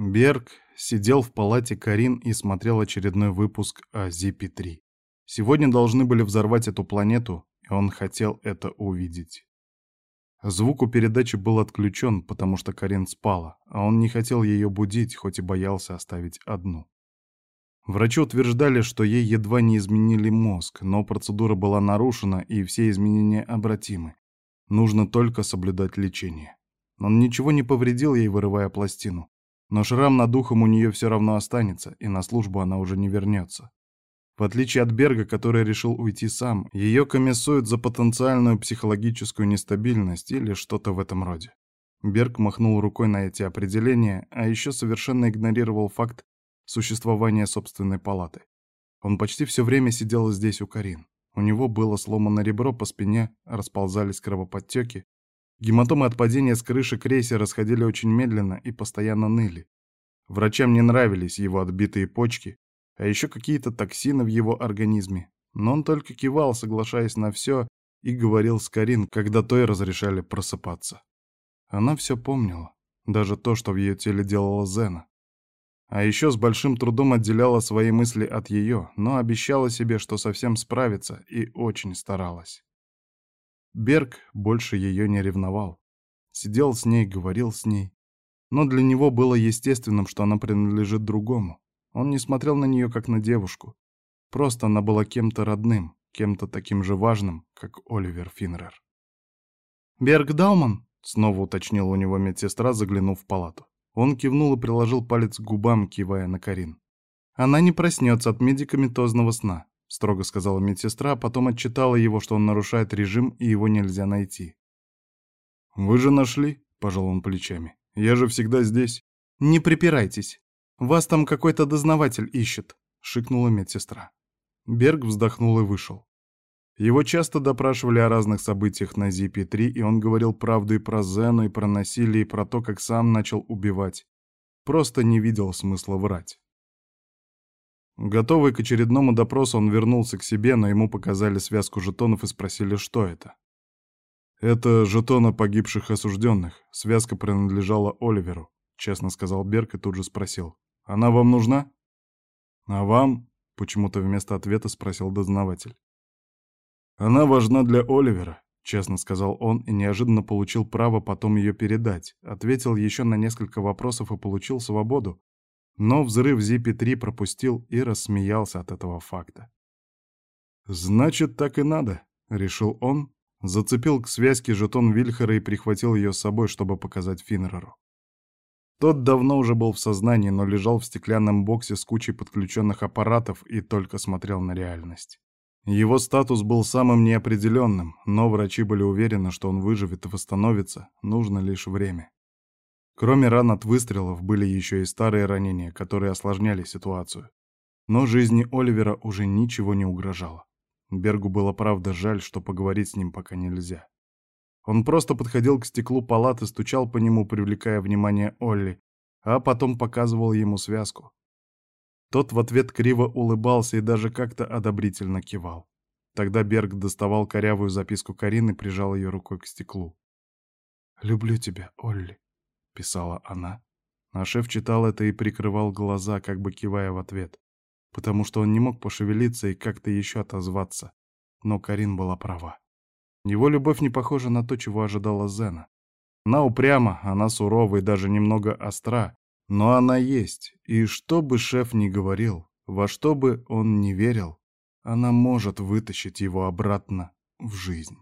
Берг сидел в палате Карин и смотрел очередной выпуск о Зипи-3. Сегодня должны были взорвать эту планету, и он хотел это увидеть. Звук у передачи был отключен, потому что Карин спала, а он не хотел ее будить, хоть и боялся оставить одну. Врачи утверждали, что ей едва не изменили мозг, но процедура была нарушена, и все изменения обратимы. Нужно только соблюдать лечение. Он ничего не повредил ей, вырывая пластину. Но шрам над ухом у нее все равно останется, и на службу она уже не вернется. В отличие от Берга, который решил уйти сам, ее комиссуют за потенциальную психологическую нестабильность или что-то в этом роде. Берг махнул рукой на эти определения, а еще совершенно игнорировал факт существования собственной палаты. Он почти все время сидел здесь у Карин. У него было сломано ребро, по спине расползались кровоподтеки, Гематомы от падения с крыши крейсера расходили очень медленно и постоянно ныли. Врачам не нравились его отбитые почки, а еще какие-то токсины в его организме. Но он только кивал, соглашаясь на все, и говорил с Карин, когда той разрешали просыпаться. Она все помнила, даже то, что в ее теле делала Зена. А еще с большим трудом отделяла свои мысли от ее, но обещала себе, что совсем справится, и очень старалась. Берг больше ее не ревновал. Сидел с ней, говорил с ней. Но для него было естественным, что она принадлежит другому. Он не смотрел на нее как на девушку. Просто она была кем-то родным, кем-то таким же важным, как Оливер Финнерер. «Берг Дауман?» — снова уточнила у него медсестра, заглянув в палату. Он кивнул и приложил палец к губам, кивая на Карин. «Она не проснется от медикаментозного сна строго сказала медсестра, а потом отчитала его, что он нарушает режим и его нельзя найти. «Вы же нашли?» — пожал он плечами. «Я же всегда здесь». «Не припирайтесь. Вас там какой-то дознаватель ищет», — шикнула медсестра. Берг вздохнул и вышел. Его часто допрашивали о разных событиях на Зипе-3, и он говорил правду и про Зену, и про насилие, и про то, как сам начал убивать. Просто не видел смысла врать. Готовый к очередному допросу, он вернулся к себе, но ему показали связку жетонов и спросили, что это. «Это жетоны погибших осужденных. Связка принадлежала Оливеру», — честно сказал Берг и тут же спросил. «Она вам нужна?» «А вам?» — почему-то вместо ответа спросил дознаватель. «Она важна для Оливера», — честно сказал он и неожиданно получил право потом ее передать. Ответил еще на несколько вопросов и получил свободу, но взрыв Зипи-3 пропустил и рассмеялся от этого факта. «Значит, так и надо», — решил он, зацепил к связке жетон Вильхера и прихватил ее с собой, чтобы показать Финнереру. Тот давно уже был в сознании, но лежал в стеклянном боксе с кучей подключенных аппаратов и только смотрел на реальность. Его статус был самым неопределенным, но врачи были уверены, что он выживет и восстановится, нужно лишь время. Кроме ран от выстрелов были еще и старые ранения, которые осложняли ситуацию. Но жизни Оливера уже ничего не угрожало. Бергу было правда жаль, что поговорить с ним пока нельзя. Он просто подходил к стеклу палаты, стучал по нему, привлекая внимание Олли, а потом показывал ему связку. Тот в ответ криво улыбался и даже как-то одобрительно кивал. Тогда Берг доставал корявую записку Карины и прижал ее рукой к стеклу. «Люблю тебя, Олли», — писала она. А шеф читал это и прикрывал глаза, как бы кивая в ответ, потому что он не мог пошевелиться и как-то еще отозваться. Но Карин была права. Его любовь не похожа на то, чего ожидала Зена. Она упряма, она сурова и даже немного остра, но она есть, и что бы шеф ни говорил, во что бы он ни верил, она может вытащить его обратно в жизнь.